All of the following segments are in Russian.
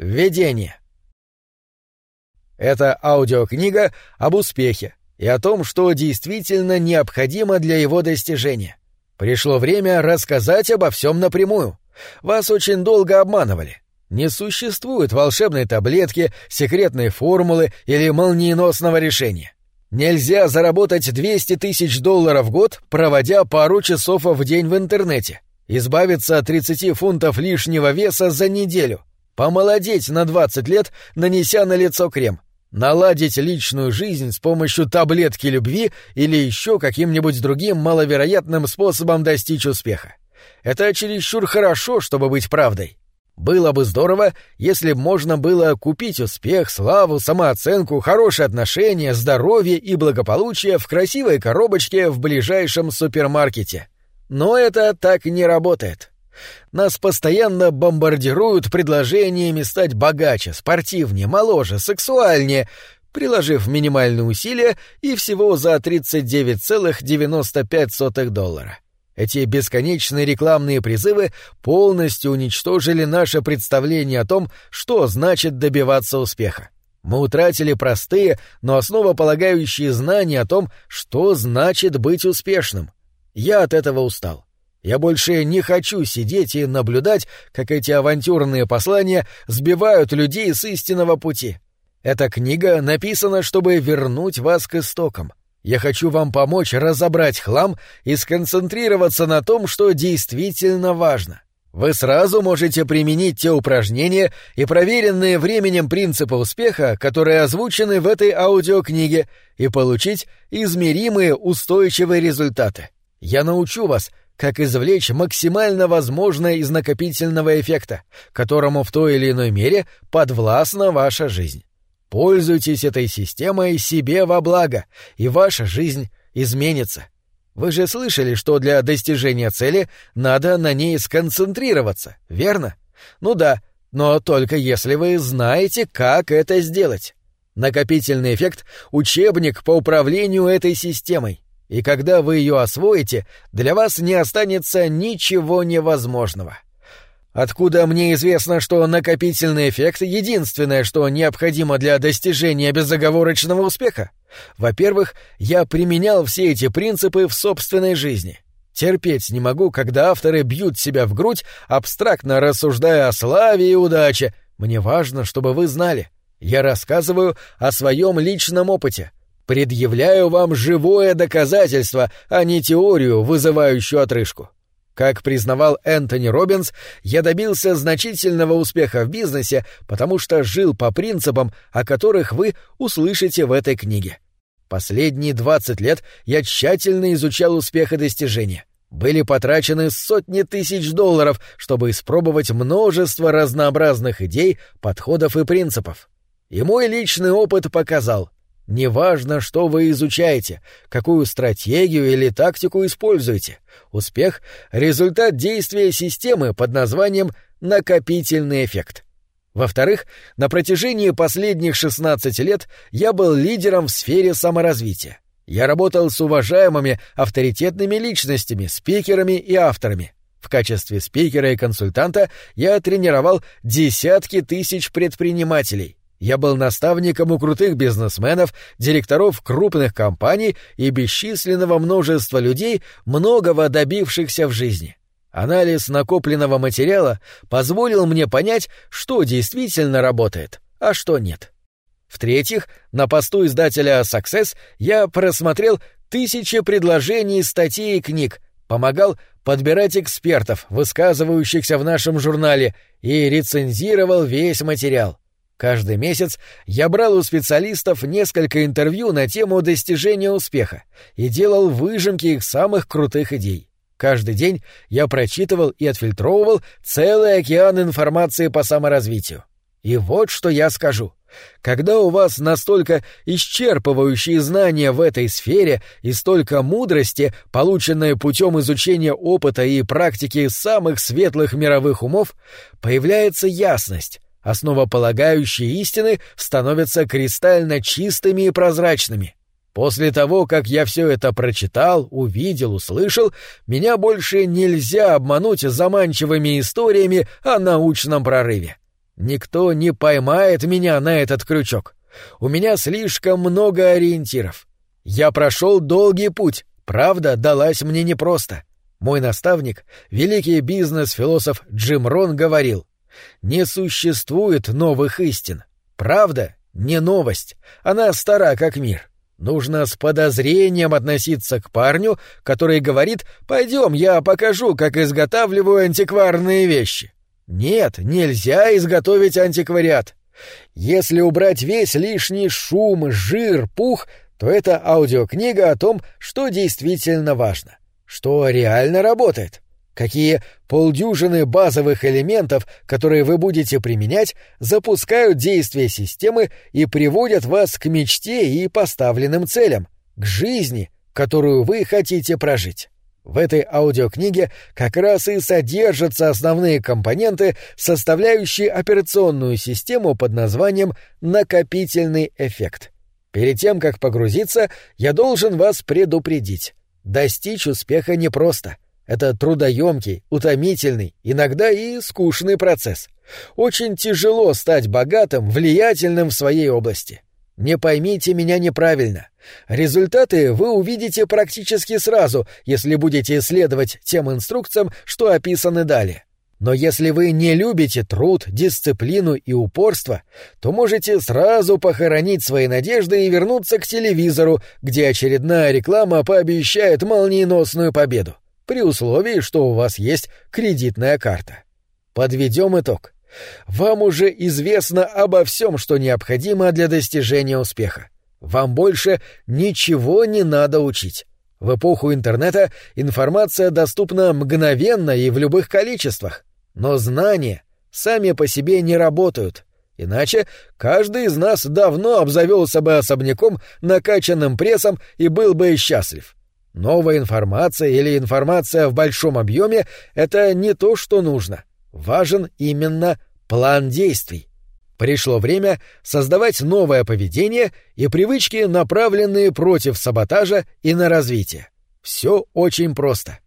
Введение. Это аудиокнига об успехе и о том, что действительно необходимо для его достижения. Пришло время рассказать обо всем напрямую. Вас очень долго обманывали. Не существует волшебной таблетки, секретной формулы или молниеносного решения. Нельзя заработать 200 тысяч долларов в год, проводя пару часов в день в интернете. Избавиться от 30 фунтов лишнего веса за неделю. Помолодеть на 20 лет, нанеся на лицо крем наладить личную жизнь с помощью таблетки любви или еще каким-нибудь другим маловероятным способом достичь успеха. Это чересчур хорошо, чтобы быть правдой. Было бы здорово, если б можно было купить успех, славу, самооценку, хорошие отношения, здоровье и благополучие в красивой коробочке в ближайшем супермаркете. Но это так не работает. Нас постоянно бомбардируют предложениями стать богаче, спортивнее, моложе, сексуальнее, приложив минимальные усилия и всего за 39,95 доллара. Эти бесконечные рекламные призывы полностью уничтожили наше представление о том, что значит добиваться успеха. Мы утратили простые, но основополагающие знания о том, что значит быть успешным. Я от этого устал. Я больше не хочу сидеть и наблюдать, как эти авантюрные послания сбивают людей с истинного пути. Эта книга написана, чтобы вернуть вас к истокам. Я хочу вам помочь разобрать хлам и сконцентрироваться на том, что действительно важно. Вы сразу можете применить те упражнения и проверенные временем принципы успеха, которые озвучены в этой аудиокниге, и получить измеримые устойчивые результаты. Я научу вас, как извлечь максимально возможное из накопительного эффекта, которому в той или иной мере подвластна ваша жизнь. Пользуйтесь этой системой себе во благо, и ваша жизнь изменится. Вы же слышали, что для достижения цели надо на ней сконцентрироваться, верно? Ну да, но только если вы знаете, как это сделать. Накопительный эффект — учебник по управлению этой системой и когда вы ее освоите, для вас не останется ничего невозможного. Откуда мне известно, что накопительный эффект — единственное, что необходимо для достижения безоговорочного успеха? Во-первых, я применял все эти принципы в собственной жизни. Терпеть не могу, когда авторы бьют себя в грудь, абстрактно рассуждая о славе и удаче. Мне важно, чтобы вы знали. Я рассказываю о своем личном опыте — Предъявляю вам живое доказательство, а не теорию, вызывающую отрыжку. Как признавал Энтони Робинс, я добился значительного успеха в бизнесе, потому что жил по принципам, о которых вы услышите в этой книге. Последние 20 лет я тщательно изучал успех и достижения. Были потрачены сотни тысяч долларов, чтобы испробовать множество разнообразных идей, подходов и принципов. И мой личный опыт показал, Неважно, что вы изучаете, какую стратегию или тактику используете. Успех — результат действия системы под названием «накопительный эффект». Во-вторых, на протяжении последних 16 лет я был лидером в сфере саморазвития. Я работал с уважаемыми авторитетными личностями, спикерами и авторами. В качестве спикера и консультанта я тренировал десятки тысяч предпринимателей. Я был наставником у крутых бизнесменов, директоров крупных компаний и бесчисленного множества людей, многого добившихся в жизни. Анализ накопленного материала позволил мне понять, что действительно работает, а что нет. В-третьих, на посту издателя Success я просмотрел тысячи предложений, статей и книг, помогал подбирать экспертов, высказывающихся в нашем журнале, и рецензировал весь материал. Каждый месяц я брал у специалистов несколько интервью на тему достижения успеха и делал выжимки их самых крутых идей. Каждый день я прочитывал и отфильтровывал целый океан информации по саморазвитию. И вот что я скажу. Когда у вас настолько исчерпывающие знания в этой сфере и столько мудрости, полученной путем изучения опыта и практики самых светлых мировых умов, появляется ясность, основополагающие истины становятся кристально чистыми и прозрачными. После того, как я все это прочитал, увидел, услышал, меня больше нельзя обмануть заманчивыми историями о научном прорыве. Никто не поймает меня на этот крючок. У меня слишком много ориентиров. Я прошел долгий путь, правда далась мне непросто. Мой наставник, великий бизнес-философ Джим Рон, говорил, «Не существует новых истин. Правда — не новость, она стара как мир. Нужно с подозрением относиться к парню, который говорит «Пойдем, я покажу, как изготавливаю антикварные вещи». Нет, нельзя изготовить антиквариат. Если убрать весь лишний шум, жир, пух, то это аудиокнига о том, что действительно важно, что реально работает, какие полдюжины базовых элементов, которые вы будете применять, запускают действие системы и приводят вас к мечте и поставленным целям, к жизни, которую вы хотите прожить. В этой аудиокниге как раз и содержатся основные компоненты, составляющие операционную систему под названием «накопительный эффект». Перед тем, как погрузиться, я должен вас предупредить. Достичь успеха непросто. Это трудоемкий, утомительный, иногда и скучный процесс. Очень тяжело стать богатым, влиятельным в своей области. Не поймите меня неправильно. Результаты вы увидите практически сразу, если будете следовать тем инструкциям, что описаны далее. Но если вы не любите труд, дисциплину и упорство, то можете сразу похоронить свои надежды и вернуться к телевизору, где очередная реклама пообещает молниеносную победу, при условии, что у вас есть кредитная карта. Подведем итог. Вам уже известно обо всем, что необходимо для достижения успеха. Вам больше ничего не надо учить. В эпоху интернета информация доступна мгновенно и в любых количествах. Но знания сами по себе не работают. Иначе каждый из нас давно обзавелся бы особняком, накачанным прессом и был бы счастлив. Новая информация или информация в большом объеме — это не то, что нужно. Важен именно план действий. Пришло время создавать новое поведение и привычки, направленные против саботажа и на развитие. Все очень просто.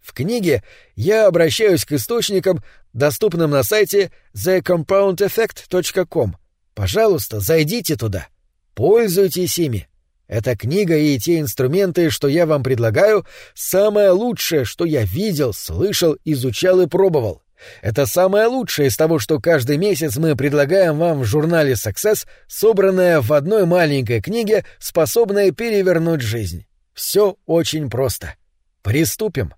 В книге я обращаюсь к источникам, доступным на сайте thecompoundeffect.com. Пожалуйста, зайдите туда. Пользуйтесь ими. Эта книга и те инструменты, что я вам предлагаю, самое лучшее, что я видел, слышал, изучал и пробовал. Это самое лучшее из того, что каждый месяц мы предлагаем вам в журнале Success, собранное в одной маленькой книге, способное перевернуть жизнь. Все очень просто. Приступим.